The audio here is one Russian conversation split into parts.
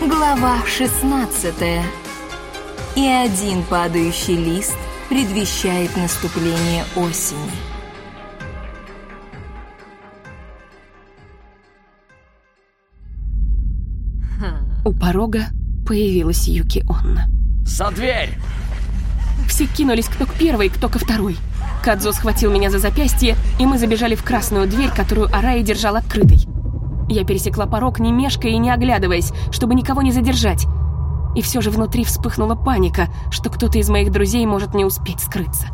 Глава 16 И один падающий лист предвещает наступление осени. У порога появилась Юки Онна. За дверь! Все кинулись кто к первой, кто ко второй. Кадзо схватил меня за запястье, и мы забежали в красную дверь, которую Араи держал открытой. Я пересекла порог, не мешкая и не оглядываясь, чтобы никого не задержать. И все же внутри вспыхнула паника, что кто-то из моих друзей может не успеть скрыться.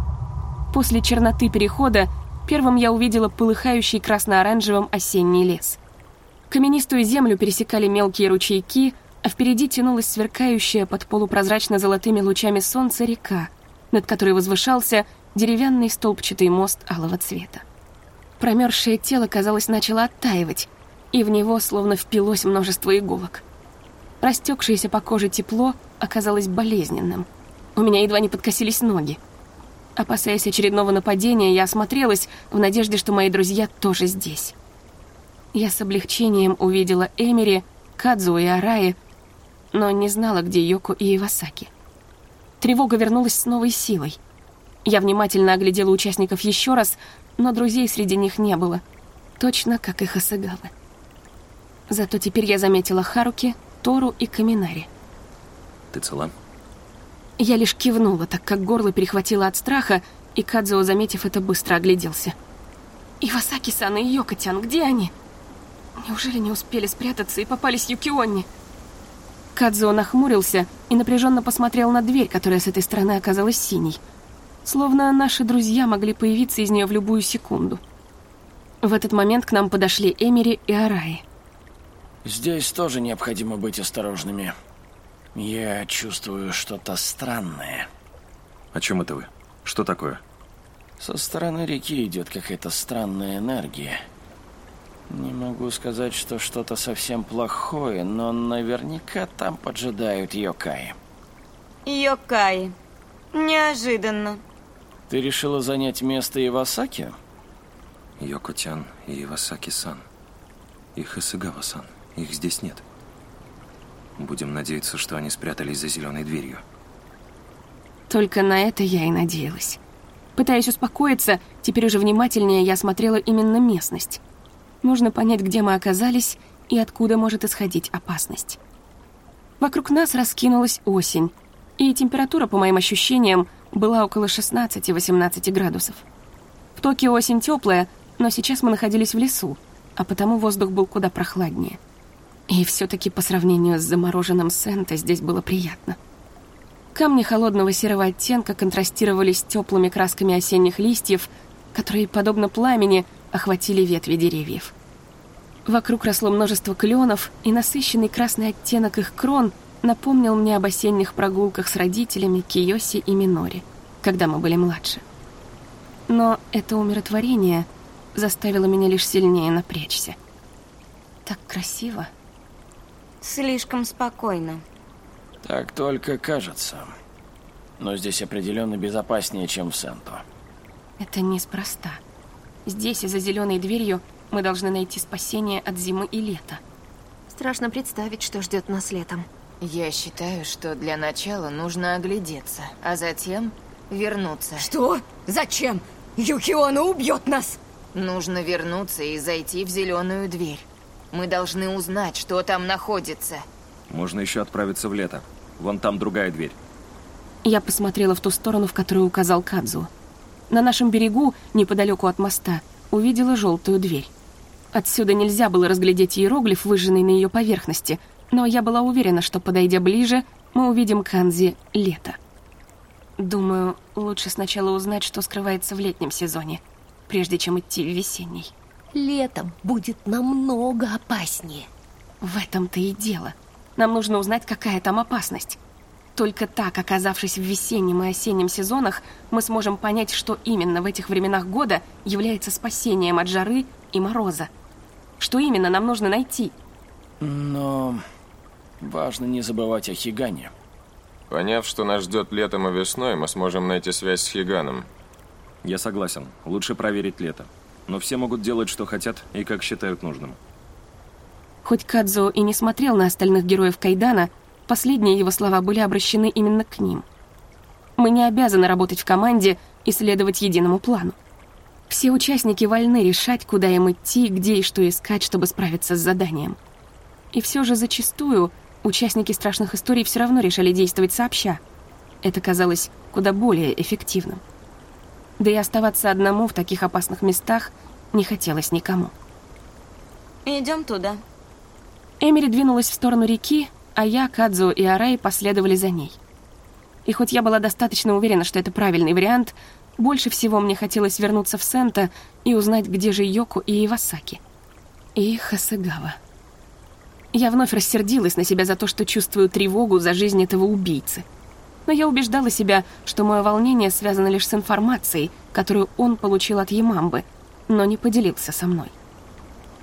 После черноты перехода первым я увидела полыхающий красно-оранжевым осенний лес. Каменистую землю пересекали мелкие ручейки, а впереди тянулась сверкающая под полупрозрачно-золотыми лучами солнца река, над которой возвышался деревянный столбчатый мост алого цвета. Промерзшее тело, казалось, начало оттаивать, и в него словно впилось множество иголок. Растекшееся по коже тепло оказалось болезненным. У меня едва не подкосились ноги. Опасаясь очередного нападения, я осмотрелась в надежде, что мои друзья тоже здесь. Я с облегчением увидела Эмери, Кадзу и Араи, но не знала, где Йоко и Ивасаки. Тревога вернулась с новой силой. Я внимательно оглядела участников еще раз, но друзей среди них не было, точно как и Хасагавы. Зато теперь я заметила Харуки, Тору и Каминари. Ты цела? Я лишь кивнула, так как горло перехватило от страха, и Кадзуо, заметив это, быстро огляделся. «Ивасаки-сан и Йокотян, где они?» Неужели не успели спрятаться и попались Юкионни? Кадзуо нахмурился и напряженно посмотрел на дверь, которая с этой стороны оказалась синей. Словно наши друзья могли появиться из нее в любую секунду. В этот момент к нам подошли Эмери и Араи. Здесь тоже необходимо быть осторожными. Я чувствую что-то странное. О чем это вы? Что такое? Со стороны реки идет какая-то странная энергия. Не могу сказать, что что-то совсем плохое, но наверняка там поджидают Йокаи. Йокаи. Неожиданно. Ты решила занять место Ивасаки? Йокотян и Ивасаки-сан. И Хасыгава-сан. Их здесь нет. Будем надеяться, что они спрятались за зеленой дверью. Только на это я и надеялась. Пытаясь успокоиться, теперь уже внимательнее я смотрела именно местность. Нужно понять, где мы оказались и откуда может исходить опасность. Вокруг нас раскинулась осень, и температура, по моим ощущениям, была около 16-18 градусов. В Токио осень теплая, но сейчас мы находились в лесу, а потому воздух был куда прохладнее. И все-таки по сравнению с замороженным Сента здесь было приятно. Камни холодного серого оттенка контрастировали с теплыми красками осенних листьев, которые, подобно пламени, охватили ветви деревьев. Вокруг росло множество кленов, и насыщенный красный оттенок их крон напомнил мне об осенних прогулках с родителями Киоси и Минори, когда мы были младше. Но это умиротворение заставило меня лишь сильнее напрячься. Так красиво. Слишком спокойно. Так только кажется. Но здесь определенно безопаснее, чем в Сенто. Это неспроста. Здесь и за зеленой дверью мы должны найти спасение от зимы и лета. Страшно представить, что ждет нас летом. Я считаю, что для начала нужно оглядеться, а затем вернуться. Что? Зачем? Юкиона убьет нас! Нужно вернуться и зайти в зеленую дверь. Мы должны узнать, что там находится. Можно еще отправиться в лето. Вон там другая дверь. Я посмотрела в ту сторону, в которую указал Кадзу. На нашем берегу, неподалеку от моста, увидела желтую дверь. Отсюда нельзя было разглядеть иероглиф, выжженный на ее поверхности, но я была уверена, что, подойдя ближе, мы увидим канзи «Лето». Думаю, лучше сначала узнать, что скрывается в летнем сезоне, прежде чем идти в весенний. Летом будет намного опаснее. В этом-то и дело. Нам нужно узнать, какая там опасность. Только так, оказавшись в весеннем и осеннем сезонах, мы сможем понять, что именно в этих временах года является спасением от жары и мороза. Что именно нам нужно найти? Но важно не забывать о Хигане. Поняв, что нас ждет летом и весной, мы сможем найти связь с Хиганом. Я согласен. Лучше проверить лето. Но все могут делать, что хотят и как считают нужным. Хоть Кадзо и не смотрел на остальных героев Кайдана, последние его слова были обращены именно к ним. Мы не обязаны работать в команде и следовать единому плану. Все участники вольны решать, куда им идти, где и что искать, чтобы справиться с заданием. И все же зачастую участники страшных историй все равно решали действовать сообща. Это казалось куда более эффективным. Да и оставаться одному в таких опасных местах не хотелось никому. Идем туда. Эмили двинулась в сторону реки, а я, Кадзо и Арай последовали за ней. И хоть я была достаточно уверена, что это правильный вариант, больше всего мне хотелось вернуться в Сента и узнать, где же Йоку и Ивасаки. И Хасагава. Я вновь рассердилась на себя за то, что чувствую тревогу за жизнь этого убийцы. Но я убеждала себя, что мое волнение связано лишь с информацией, которую он получил от Ямамбы, но не поделился со мной.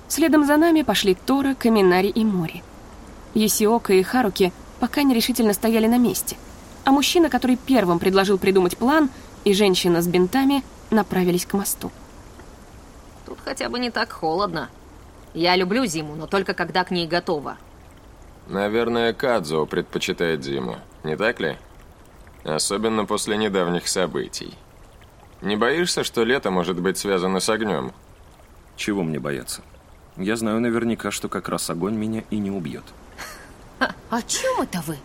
Следом за нами пошли Тора, Каминари и Мори. Есиока и Харуки пока нерешительно стояли на месте, а мужчина, который первым предложил придумать план, и женщина с бинтами направились к мосту. Тут хотя бы не так холодно. Я люблю зиму, но только когда к ней готова. Наверное, Кадзо предпочитает зиму, не так ли? Особенно после недавних событий. Не боишься, что лето может быть связано с огнем? Чего мне бояться? Я знаю наверняка, что как раз огонь меня и не убьет. О чем это вы?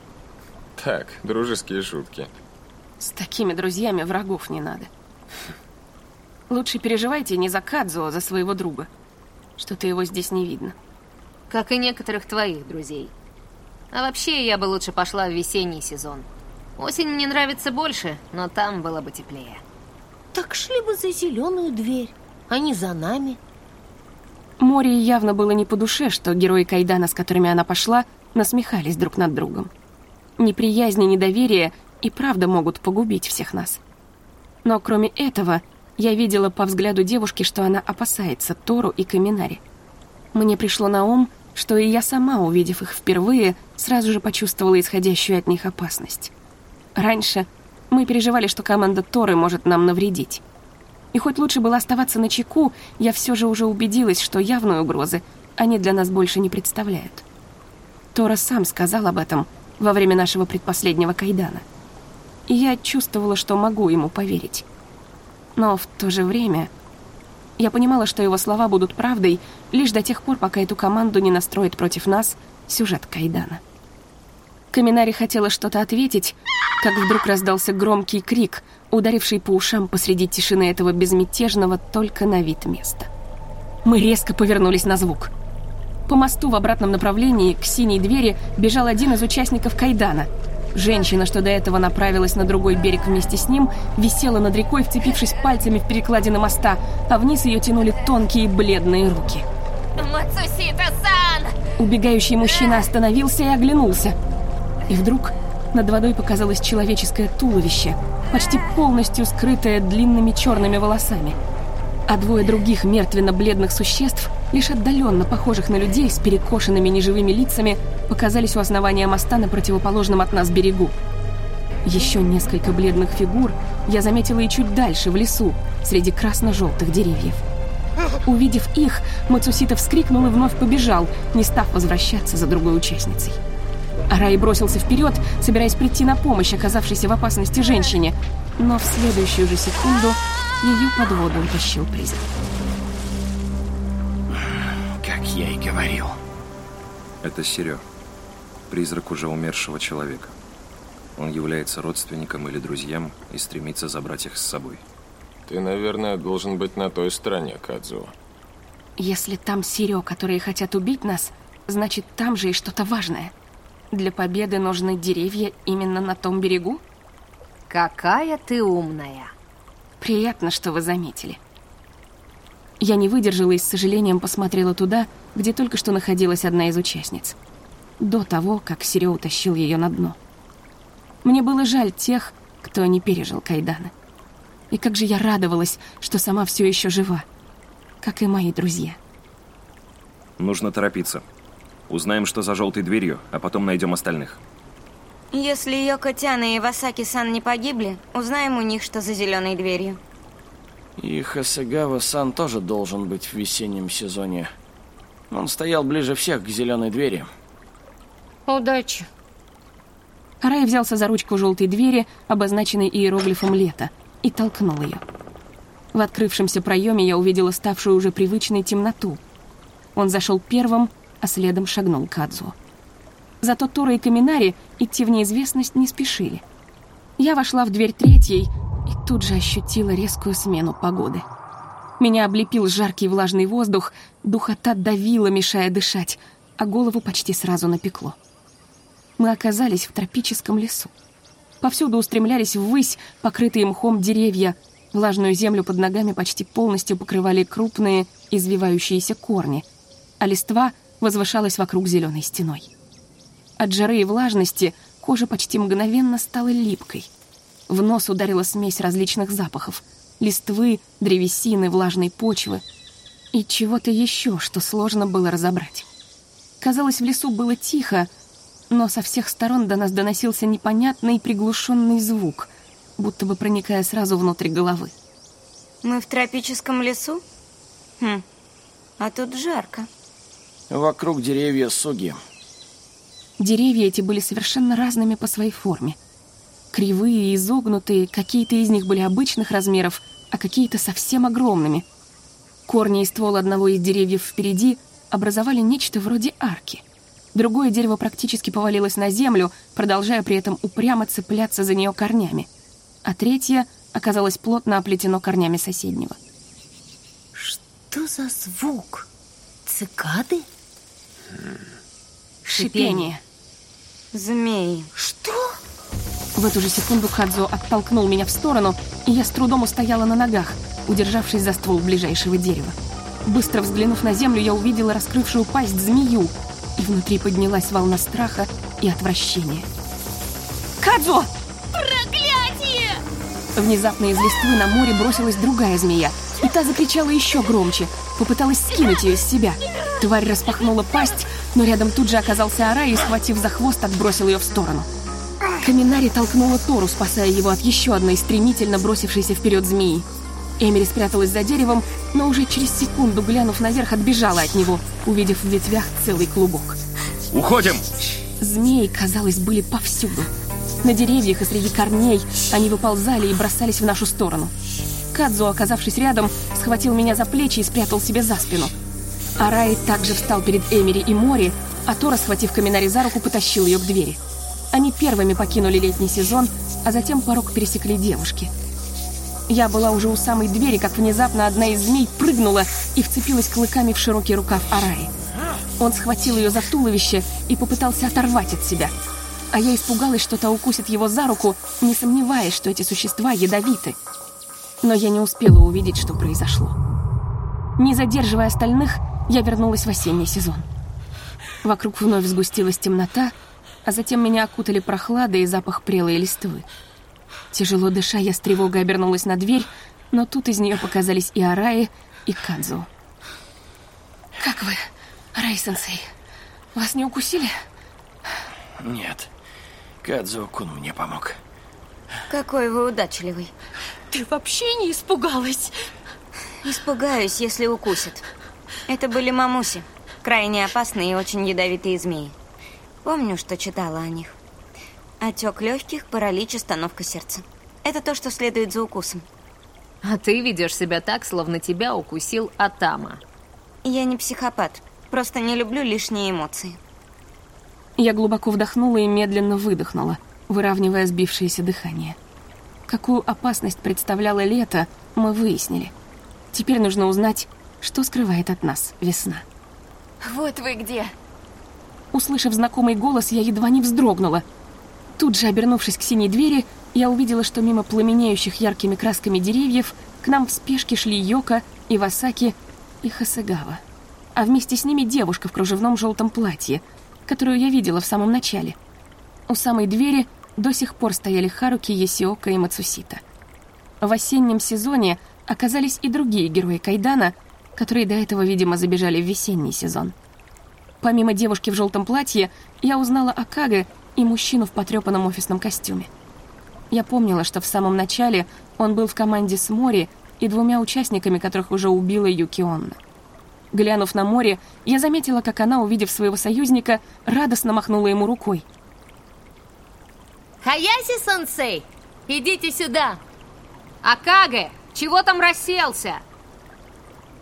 Так, дружеские шутки. С такими друзьями врагов не надо. Лучше переживайте не за Кадзо, а за своего друга. Что-то его здесь не видно. Как и некоторых твоих друзей. А вообще, я бы лучше пошла в весенний сезон. Осень мне нравится больше, но там было бы теплее. Так шли бы за зеленую дверь, а не за нами. Море явно было не по душе, что герои Кайдана, с которыми она пошла, насмехались друг над другом. Неприязнь и недоверие и правда могут погубить всех нас. Но кроме этого, я видела по взгляду девушки, что она опасается Тору и Каминари. Мне пришло на ум, что и я сама, увидев их впервые, сразу же почувствовала исходящую от них опасность. Раньше мы переживали, что команда Торы может нам навредить. И хоть лучше было оставаться на чеку, я все же уже убедилась, что явной угрозы они для нас больше не представляют. Тора сам сказал об этом во время нашего предпоследнего кайдана. И я чувствовала, что могу ему поверить. Но в то же время я понимала, что его слова будут правдой лишь до тех пор, пока эту команду не настроит против нас сюжет Кайдана. Каминари хотела что-то ответить, как вдруг раздался громкий крик, ударивший по ушам посреди тишины этого безмятежного только на вид места. Мы резко повернулись на звук. По мосту в обратном направлении к синей двери бежал один из участников Кайдана. Женщина, что до этого направилась на другой берег вместе с ним, висела над рекой, вцепившись пальцами в перекладины моста, а вниз ее тянули тонкие бледные руки. Мацусита-сан! Убегающий мужчина остановился и оглянулся. И вдруг над водой показалось человеческое туловище, почти полностью скрытое длинными черными волосами. А двое других мертвенно-бледных существ, лишь отдаленно похожих на людей с перекошенными неживыми лицами, показались у основания моста на противоположном от нас берегу. Еще несколько бледных фигур я заметила и чуть дальше, в лесу, среди красно-желтых деревьев. Увидев их, Мацусита вскрикнул и вновь побежал, не став возвращаться за другой участницей. Арай бросился вперед, собираясь прийти на помощь оказавшейся в опасности женщине, но в следующую же секунду ее под воду утащил призрак. Как я и говорил. Это Серё, призрак уже умершего человека. Он является родственником или друзьям и стремится забрать их с собой. Ты, наверное, должен быть на той стороне, Кадзу. Если там Сирио, которые хотят убить нас, значит, там же и что-то важное. Для победы нужны деревья именно на том берегу? Какая ты умная. Приятно, что вы заметили. Я не выдержала и с сожалением посмотрела туда, где только что находилась одна из участниц. До того, как Сирио утащил ее на дно. Мне было жаль тех, кто не пережил Кайдана. И как же я радовалась, что сама все еще жива, как и мои друзья. Нужно торопиться. Узнаем, что за желтой дверью, а потом найдем остальных. Если Йокотян и Ивасаки-сан не погибли, узнаем у них, что за зеленой дверью. И Хасагава-сан тоже должен быть в весеннем сезоне. Он стоял ближе всех к зеленой двери. Удачи. Арай взялся за ручку желтой двери, обозначенной иероглифом «Лето», и толкнул ее. В открывшемся проеме я увидела ставшую уже привычной темноту. Он зашел первым, а следом шагнул Кадзу. Зато Тора и Каминари идти в неизвестность не спешили. Я вошла в дверь третьей и тут же ощутила резкую смену погоды. Меня облепил жаркий влажный воздух, духота давила, мешая дышать, а голову почти сразу напекло. Мы оказались в тропическом лесу. Повсюду устремлялись ввысь покрытые мхом деревья, влажную землю под ногами почти полностью покрывали крупные извивающиеся корни, а листва возвышалась вокруг зеленой стеной. От жары и влажности кожа почти мгновенно стала липкой. В нос ударила смесь различных запахов — листвы, древесины, влажной почвы и чего-то еще, что сложно было разобрать. Казалось, в лесу было тихо, но со всех сторон до нас доносился непонятный приглушенный звук, будто бы проникая сразу внутрь головы. Мы в тропическом лесу? Хм, а тут жарко. Вокруг деревья суги. Деревья эти были совершенно разными по своей форме. Кривые и изогнутые, какие-то из них были обычных размеров, а какие-то совсем огромными. Корни и ствол одного из деревьев впереди образовали нечто вроде арки. Другое дерево практически повалилось на землю, продолжая при этом упрямо цепляться за нее корнями. А третье оказалось плотно оплетено корнями соседнего. Что за звук? Цикады? Шипение. Змеи. Что? В эту же секунду Хадзо оттолкнул меня в сторону, и я с трудом устояла на ногах, удержавшись за ствол ближайшего дерева. Быстро взглянув на землю, я увидела раскрывшую пасть змею, и внутри поднялась волна страха и отвращения. «Кадзо!» Проклятие! Внезапно из листвы на море бросилась другая змея, и та закричала еще громче, попыталась скинуть ее с себя. Тварь распахнула пасть, но рядом тут же оказался Арай и, схватив за хвост, отбросил ее в сторону. Каминари толкнула Тору, спасая его от еще одной стремительно бросившейся вперед змеи. Эмили спряталась за деревом, но уже через секунду, глянув наверх, отбежала от него, увидев в ветвях целый клубок. Уходим! Змеи, казалось, были повсюду. На деревьях и среди корней они выползали и бросались в нашу сторону. Кадзо, оказавшись рядом, схватил меня за плечи и спрятал себе за спину. Арай также встал перед Эмери и Мори, а Тора, схватив Каминари за руку, потащил ее к двери. Они первыми покинули летний сезон, а затем порог пересекли девушки. Я была уже у самой двери, как внезапно одна из змей прыгнула и вцепилась клыками в широкий рукав Араи. Он схватил ее за туловище и попытался оторвать от себя. А я испугалась, что та укусит его за руку, не сомневаясь, что эти существа ядовиты. Но я не успела увидеть, что произошло. Не задерживая остальных, я вернулась в осенний сезон. Вокруг вновь сгустилась темнота, а затем меня окутали прохлада и запах прелой листвы. Тяжело дыша, я с тревогой обернулась на дверь, но тут из нее показались и Араи, и Кадзу. «Как вы, Арай-сенсей? Вас не укусили?» Нет. Кадзо-кун мне помог. Какой вы удачливый. Ты вообще не испугалась? Испугаюсь, если укусит. Это были мамуси. Крайне опасные и очень ядовитые змеи. Помню, что читала о них. Отек легких, паралич, остановка сердца. Это то, что следует за укусом. А ты ведешь себя так, словно тебя укусил Атама. Я не психопат. Просто не люблю лишние эмоции. Я глубоко вдохнула и медленно выдохнула, выравнивая сбившееся дыхание. Какую опасность представляло лето, мы выяснили. Теперь нужно узнать, что скрывает от нас весна. Вот вы где. Услышав знакомый голос, я едва не вздрогнула. Тут же, обернувшись к синей двери, я увидела, что мимо пламенеющих яркими красками деревьев к нам в спешке шли Йока, Ивасаки и Хасагава. А вместе с ними девушка в кружевном желтом платье, которую я видела в самом начале. У самой двери до сих пор стояли Харуки, Есиока и Мацусита. В осеннем сезоне оказались и другие герои Кайдана, которые до этого, видимо, забежали в весенний сезон. Помимо девушки в желтом платье, я узнала Акаге и мужчину в потрепанном офисном костюме. Я помнила, что в самом начале он был в команде с Мори и двумя участниками, которых уже убила Юки Онна. Глянув на море, я заметила, как она, увидев своего союзника, радостно махнула ему рукой. Хаяси-сенсей, идите сюда! Акаге, чего там расселся?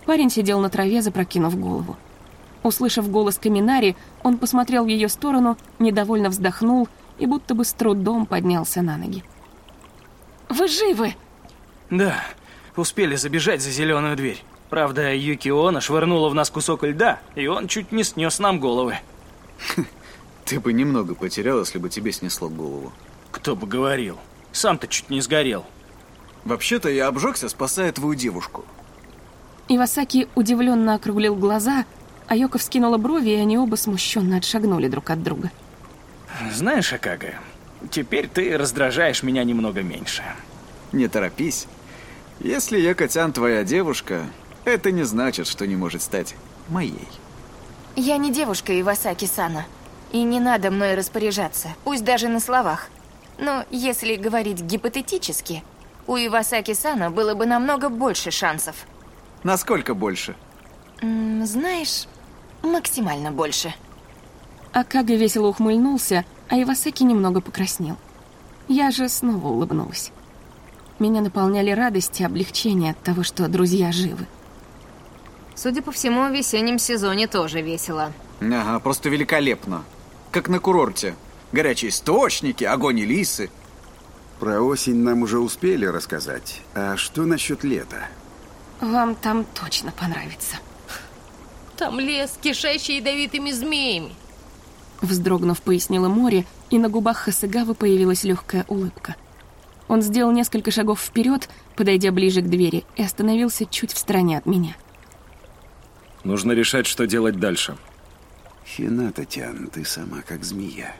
Парень сидел на траве, запрокинув голову. Услышав голос Каминари, он посмотрел в ее сторону, недовольно вздохнул и будто бы с трудом поднялся на ноги. «Вы живы?» Да, успели забежать за зеленую дверь. Правда, Юкиона швырнула в нас кусок льда, и он чуть не снес нам головы. Ты бы немного потерял, если бы тебе снесло голову. Кто бы говорил. Сам-то чуть не сгорел. Вообще-то я обжегся, спасая твою девушку. Ивасаки удивленно округлил глаза, а Йока вскинула брови, и они оба смущенно отшагнули друг от друга. Знаешь, Акага, теперь ты раздражаешь меня немного меньше. Не торопись. Если я, Котян, твоя девушка, это не значит, что не может стать моей. Я не девушка Ивасаки-сана. И не надо мной распоряжаться, пусть даже на словах. Но если говорить гипотетически, у Ивасаки-сана было бы намного больше шансов. Насколько больше? М, знаешь, максимально больше. Акага весело ухмыльнулся, а Ивасаки немного покраснел. Я же снова улыбнулась. Меня наполняли радость и облегчение от того, что друзья живы. Судя по всему, в весеннем сезоне тоже весело. Ага, просто великолепно. Как на курорте. Горячие источники, огонь и лисы. Про осень нам уже успели рассказать. А что насчет лета? Вам там точно понравится. Там лес, кишащий ядовитыми змеями. Вздрогнув, пояснила море, и на губах Хасыгавы появилась легкая улыбка. Он сделал несколько шагов вперед, подойдя ближе к двери, и остановился чуть в стороне от меня. Нужно решать, что делать дальше. Хина, Татьяна, ты сама как змея.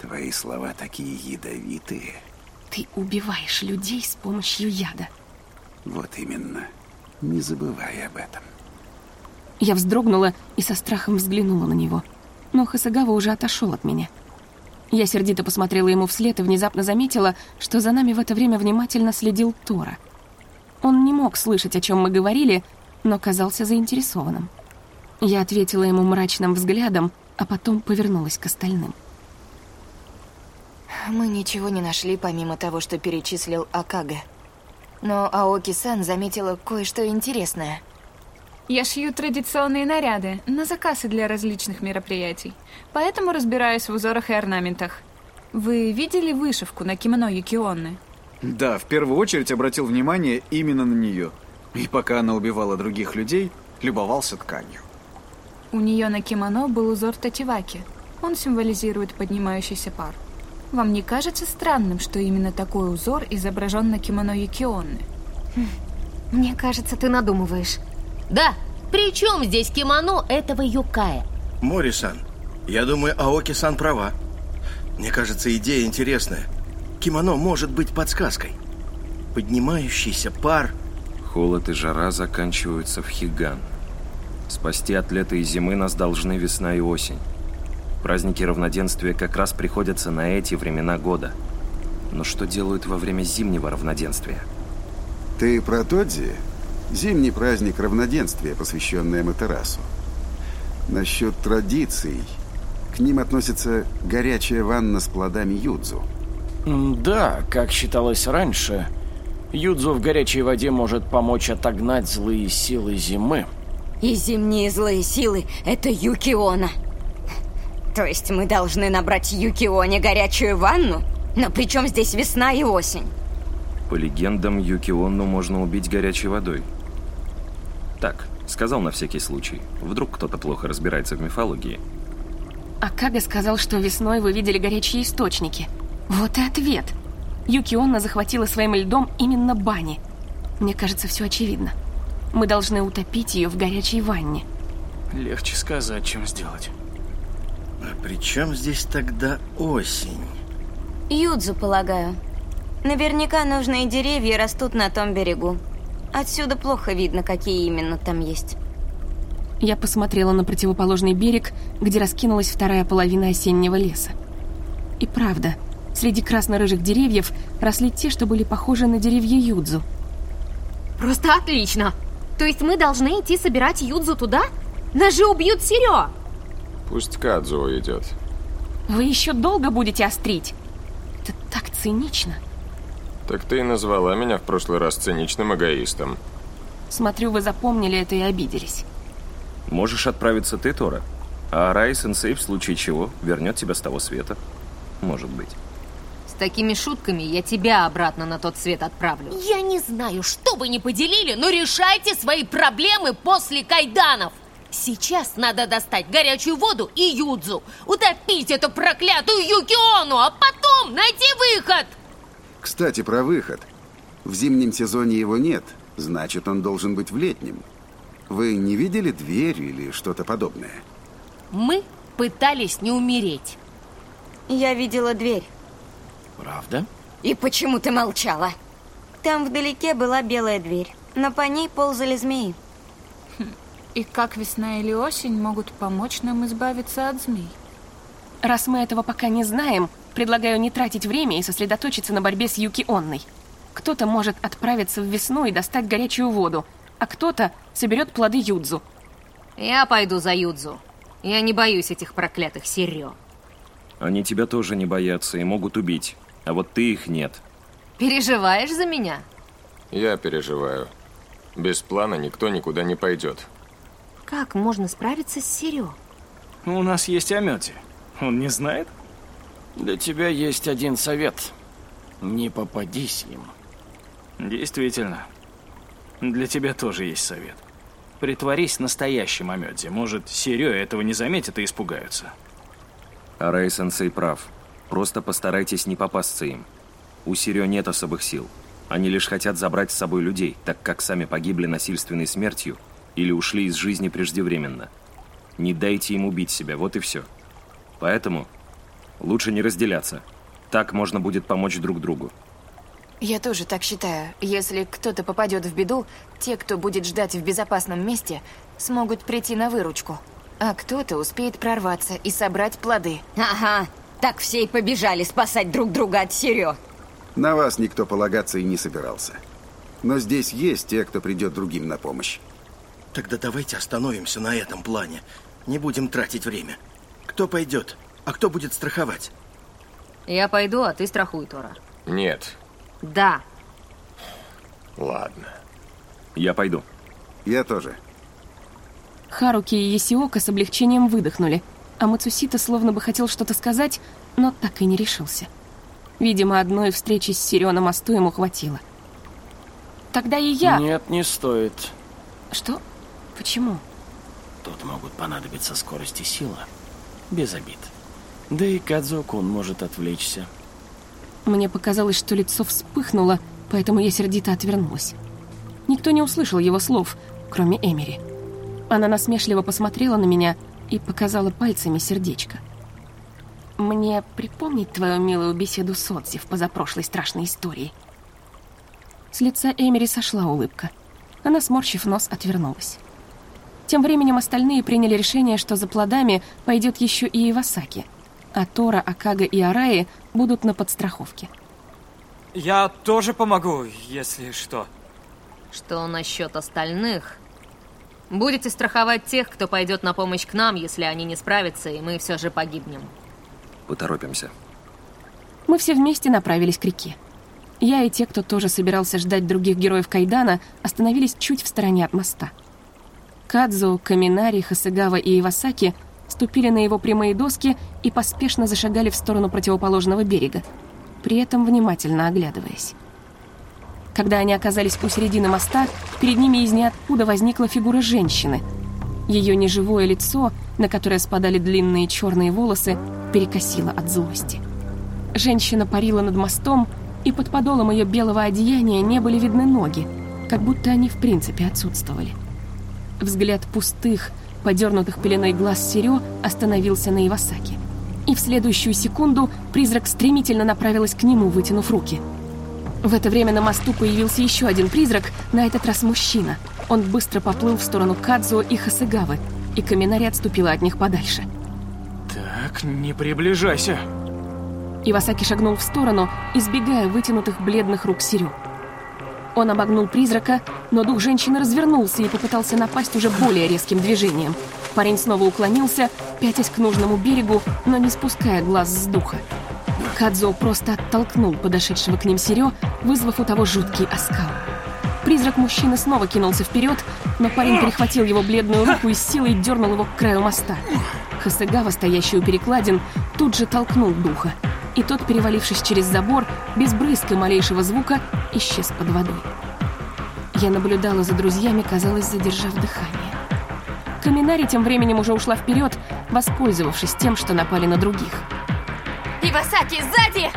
Твои слова такие ядовитые. Ты убиваешь людей с помощью яда. Вот именно. Не забывай об этом. Я вздрогнула и со страхом взглянула на него. Но Хасагава уже отошел от меня. Я сердито посмотрела ему вслед и внезапно заметила, что за нами в это время внимательно следил Тора. Он не мог слышать, о чем мы говорили, но казался заинтересованным. Я ответила ему мрачным взглядом, а потом повернулась к остальным. Мы ничего не нашли, помимо того, что перечислил Акага. Но Аоки-сан заметила кое-что интересное. Я шью традиционные наряды на заказы для различных мероприятий, поэтому разбираюсь в узорах и орнаментах. Вы видели вышивку на кимоно Юкионны? Да, в первую очередь обратил внимание именно на нее. И пока она убивала других людей, любовался тканью. У нее на кимоно был узор тативаки. Он символизирует поднимающийся пар. Вам не кажется странным, что именно такой узор изображен на кимоно Юкионны? Мне кажется, ты надумываешь. Да, при чем здесь кимоно этого юкая? Мори-сан, я думаю, Аоки-сан права. Мне кажется, идея интересная. Кимоно может быть подсказкой. Поднимающийся пар... Холод и жара заканчиваются в Хиган. Спасти от лета и зимы нас должны весна и осень. Праздники равноденствия как раз приходятся на эти времена года. Но что делают во время зимнего равноденствия? Ты про Тодзи? Зимний праздник равноденствия, посвященный Аматерасу. Насчет традиций. К ним относится горячая ванна с плодами юдзу. Да, как считалось раньше, юдзу в горячей воде может помочь отогнать злые силы зимы. И зимние злые силы — это Юкиона. То есть мы должны набрать Юкионе горячую ванну? Но при чем здесь весна и осень? По легендам, Юкионну можно убить горячей водой. Так, сказал на всякий случай. Вдруг кто-то плохо разбирается в мифологии. Акага сказал, что весной вы видели горячие источники. Вот и ответ. Юкионна захватила своим льдом именно бани. Мне кажется, все очевидно. Мы должны утопить ее в горячей ванне. Легче сказать, чем сделать. При чем здесь тогда осень? Юдзу, полагаю. Наверняка нужные деревья растут на том берегу. Отсюда плохо видно, какие именно там есть. Я посмотрела на противоположный берег, где раскинулась вторая половина осеннего леса. И правда, среди красно-рыжих деревьев росли те, что были похожи на деревья юдзу. Просто отлично! То есть мы должны идти собирать Юдзу туда? Нас же убьют Сирё! Пусть Кадзо идет. Вы еще долго будете острить? Это так цинично. Так ты и назвала меня в прошлый раз циничным эгоистом. Смотрю, вы запомнили это и обиделись. Можешь отправиться ты, Тора. А Рай-сенсей в случае чего вернет тебя с того света. Может быть. С такими шутками я тебя обратно на тот свет отправлю. Я не знаю, что вы не поделили, но решайте свои проблемы после кайданов. Сейчас надо достать горячую воду и юдзу, утопить эту проклятую Юкиону, а потом найти выход! Кстати, про выход. В зимнем сезоне его нет, значит, он должен быть в летнем. Вы не видели дверь или что-то подобное? Мы пытались не умереть. Я видела дверь. Правда? И почему ты молчала? Там вдалеке была белая дверь, но по ней ползали змеи. И как весна или осень могут помочь нам избавиться от змей? Раз мы этого пока не знаем, предлагаю не тратить время и сосредоточиться на борьбе с Юки Онной. Кто-то может отправиться в весну и достать горячую воду, а кто-то соберет плоды Юдзу. Я пойду за Юдзу. Я не боюсь этих проклятых Сирё. Они тебя тоже не боятся и могут убить. А вот ты их нет. Переживаешь за меня? Я переживаю. Без плана никто никуда не пойдет. Как можно справиться с Сирё? У нас есть Амети. Он не знает? Для тебя есть один совет. Не попадись им. Действительно. Для тебя тоже есть совет. Притворись настоящим Амёдзи. Может, Сирё этого не заметит и испугаются. Арай-сенсей прав. Просто постарайтесь не попасться им. У Сирё нет особых сил. Они лишь хотят забрать с собой людей, так как сами погибли насильственной смертью или ушли из жизни преждевременно. Не дайте им убить себя, вот и все. Поэтому лучше не разделяться. Так можно будет помочь друг другу. Я тоже так считаю. Если кто-то попадет в беду, те, кто будет ждать в безопасном месте, смогут прийти на выручку. А кто-то успеет прорваться и собрать плоды. Ага, так все и побежали спасать друг друга от Сирё. На вас никто полагаться и не собирался. Но здесь есть те, кто придет другим на помощь. Тогда давайте остановимся на этом плане. Не будем тратить время. Кто пойдет, а кто будет страховать? Я пойду, а ты страхуй, Тора. Нет. Да. Ладно. Я пойду. Я тоже. Харуки и Есиока с облегчением выдохнули, а Мацусита словно бы хотел что-то сказать, но так и не решился. Видимо, одной встречи с Сирио на мосту ему хватило. Тогда и я... Нет, не стоит. Что? Почему? Тут могут понадобиться скорость и сила. Без обид. Да и Кадзо-кун может отвлечься. Мне показалось, что лицо вспыхнуло, поэтому я сердито отвернулась. Никто не услышал его слов, кроме Эмери. Она насмешливо посмотрела на меня и показала пальцами сердечко. Мне припомнить твою милую беседу с Отзи в позапрошлой страшной истории? С лица Эмери сошла улыбка. Она, сморщив нос, отвернулась. Тем временем остальные приняли решение, что за плодами пойдет еще и Ивасаки, а Тора, Акага и Араи будут на подстраховке. Я тоже помогу, если что. Что насчет остальных? Будете страховать тех, кто пойдет на помощь к нам, если они не справятся, и мы все же погибнем. Поторопимся. Мы все вместе направились к реке. Я и те, кто тоже собирался ждать других героев Кайдана, остановились чуть в стороне от моста. Кадзо, Каминари, Хасыгава и Ивасаки ступили на его прямые доски и поспешно зашагали в сторону противоположного берега, при этом внимательно оглядываясь. Когда они оказались у середины моста, перед ними из ниоткуда возникла фигура женщины. Ее неживое лицо, на которое спадали длинные черные волосы, перекосило от злости. Женщина парила над мостом, и под подолом ее белого одеяния не были видны ноги, как будто они в принципе отсутствовали. Взгляд пустых, подернутых пеленой глаз Серё остановился на Ивасаке. И в следующую секунду призрак стремительно направилась к нему, вытянув руки. В это время на мосту появился еще один призрак, на этот раз мужчина. Он быстро поплыл в сторону Кадзуо и Хасыгавы, и Каминари отступила от них подальше. Так, не приближайся. Ивасаки шагнул в сторону, избегая вытянутых бледных рук Сирю. Он обогнул призрака, но дух женщины развернулся и попытался напасть уже более резким движением. Парень снова уклонился, пятясь к нужному берегу, но не спуская глаз с духа. Кадзо просто оттолкнул подошедшего к ним Серё, вызвав у того жуткий оскал. Призрак мужчины снова кинулся вперед, но парень перехватил его бледную руку и с силой дернул его к краю моста. Хасыгава, стоящий у перекладин, тут же толкнул духа и тот, перевалившись через забор, без брызг и малейшего звука, исчез под водой. Я наблюдала за друзьями, казалось, задержав дыхание. Каминари тем временем уже ушла вперед, воспользовавшись тем, что напали на других. «Ивасаки, сзади!»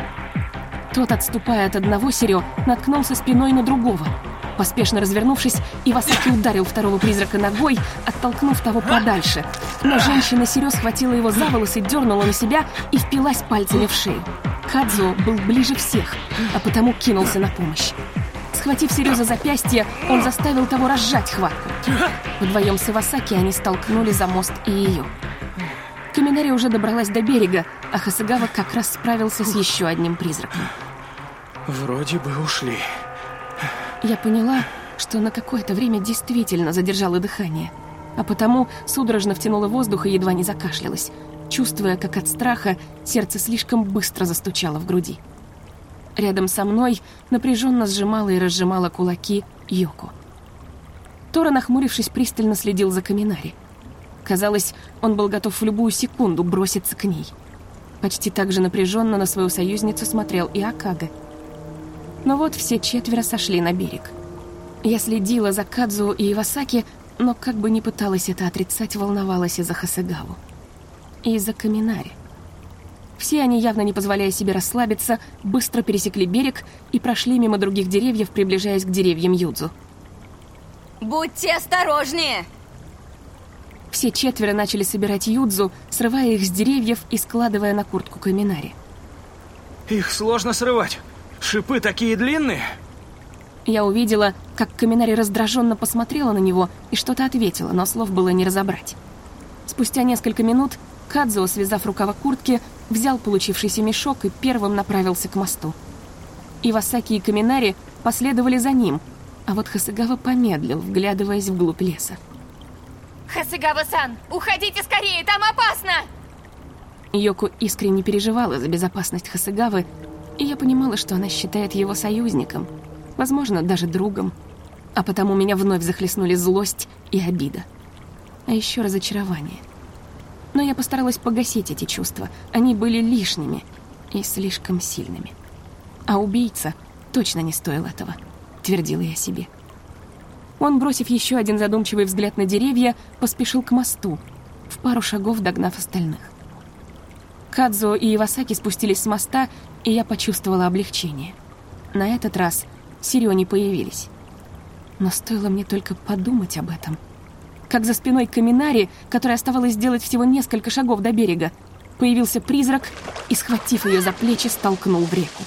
Тот, отступая от одного Серё, наткнулся спиной на другого. Поспешно развернувшись, Ивасаки ударил второго призрака ногой, оттолкнув того подальше. Но женщина Серё схватила его за волосы, дернула на себя и впилась пальцами в шею. Кадзо был ближе всех, а потому кинулся на помощь. Схватив Серё за запястье, он заставил того разжать хватку. Вдвоем с Ивасаки они столкнули за мост и ее. Каминари уже добралась до берега, а Хасагава как раз справился с еще одним призраком. Вроде бы ушли. Я поняла, что на какое-то время действительно задержала дыхание, а потому судорожно втянула воздух и едва не закашлялась, чувствуя, как от страха сердце слишком быстро застучало в груди. Рядом со мной напряженно сжимала и разжимала кулаки Йоко. Тора, нахмурившись, пристально следил за Каминари. Казалось, он был готов в любую секунду броситься к ней. Почти так же напряженно на свою союзницу смотрел и Акага — но вот все четверо сошли на берег. Я следила за Кадзу и Ивасаки, но как бы ни пыталась это отрицать, волновалась из-за Хасагаву. И из-за Каминари. Все они, явно не позволяя себе расслабиться, быстро пересекли берег и прошли мимо других деревьев, приближаясь к деревьям Юдзу. «Будьте осторожнее!» Все четверо начали собирать Юдзу, срывая их с деревьев и складывая на куртку Каминари. «Их сложно срывать!» Шипы такие длинные!» Я увидела, как Каминари раздраженно посмотрела на него и что-то ответила, но слов было не разобрать. Спустя несколько минут Кадзо, связав рукава куртки, взял получившийся мешок и первым направился к мосту. Ивасаки и Каминари последовали за ним, а вот Хасыгава помедлил, вглядываясь вглубь леса. «Хасыгава-сан, уходите скорее, там опасно!» Йоку искренне переживала за безопасность Хасыгавы и я понимала, что она считает его союзником, возможно, даже другом. А потому меня вновь захлестнули злость и обида. А еще разочарование. Но я постаралась погасить эти чувства. Они были лишними и слишком сильными. А убийца точно не стоил этого, твердила я себе. Он, бросив еще один задумчивый взгляд на деревья, поспешил к мосту, в пару шагов догнав остальных. Кадзо и Ивасаки спустились с моста и я почувствовала облегчение. На этот раз Сирио не появились. Но стоило мне только подумать об этом. Как за спиной Каминари, которая оставалось сделать всего несколько шагов до берега, появился призрак и, схватив ее за плечи, столкнул в реку.